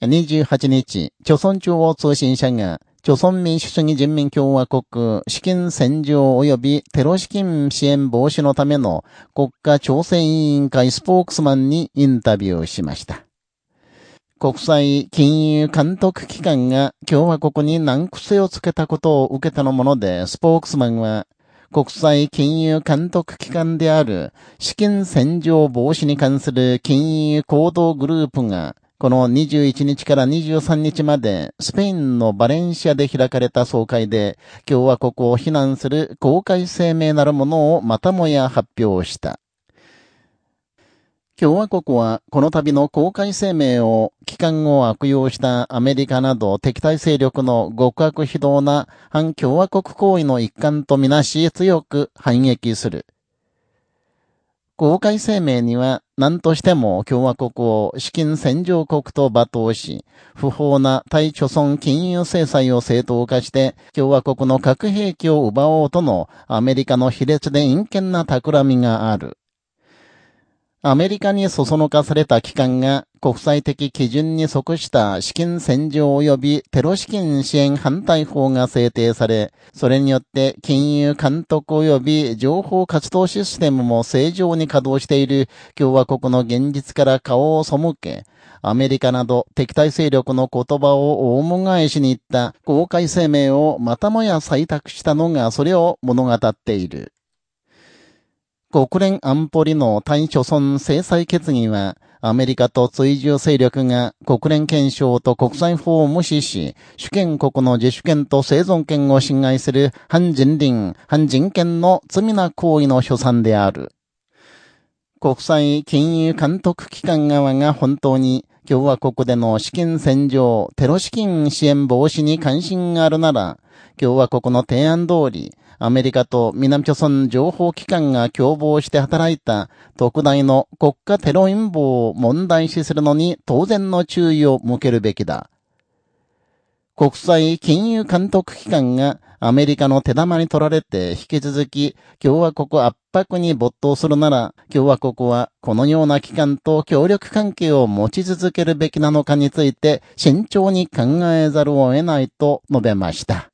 28日、朝鮮中央通信社が、朝鮮民主主義人民共和国資金洗浄及びテロ資金支援防止のための国家調整委員会スポークスマンにインタビューしました。国際金融監督機関が共和国に難癖をつけたことを受けたのもので、スポークスマンは、国際金融監督機関である資金洗浄防止に関する金融行動グループがこの21日から23日まで、スペインのバレンシアで開かれた総会で、共和国を非難する公開声明なるものをまたもや発表した。共和国は、この度の公開声明を、機関を悪用したアメリカなど敵対勢力の極悪非道な反共和国行為の一環とみなし強く反撃する。公開声明には、何としても共和国を資金洗浄国と罵倒し、不法な対貯村金融制裁を正当化して、共和国の核兵器を奪おうとのアメリカの卑劣で陰険な企みがある。アメリカにそそのかされた機関が国際的基準に即した資金洗浄及びテロ資金支援反対法が制定され、それによって金融監督及び情報活動システムも正常に稼働している共和国の現実から顔を背け、アメリカなど敵対勢力の言葉を大も返しに行った公開声明をまたもや採択したのがそれを物語っている。国連安保理の対諸村制裁決議は、アメリカと追従勢力が国連憲章と国際法を無視し、主権国の自主権と生存権を侵害する反人倫、反人権の罪な行為の所賛である。国際金融監督機関側が本当に共和国での資金洗浄、テロ資金支援防止に関心があるなら、共和国の提案通り、アメリカと南朝鮮情報機関が共謀して働いた特大の国家テロ陰謀を問題視するのに当然の注意を向けるべきだ。国際金融監督機関がアメリカの手玉に取られて引き続き共和国圧迫に没頭するなら共和国はこのような機関と協力関係を持ち続けるべきなのかについて慎重に考えざるを得ないと述べました。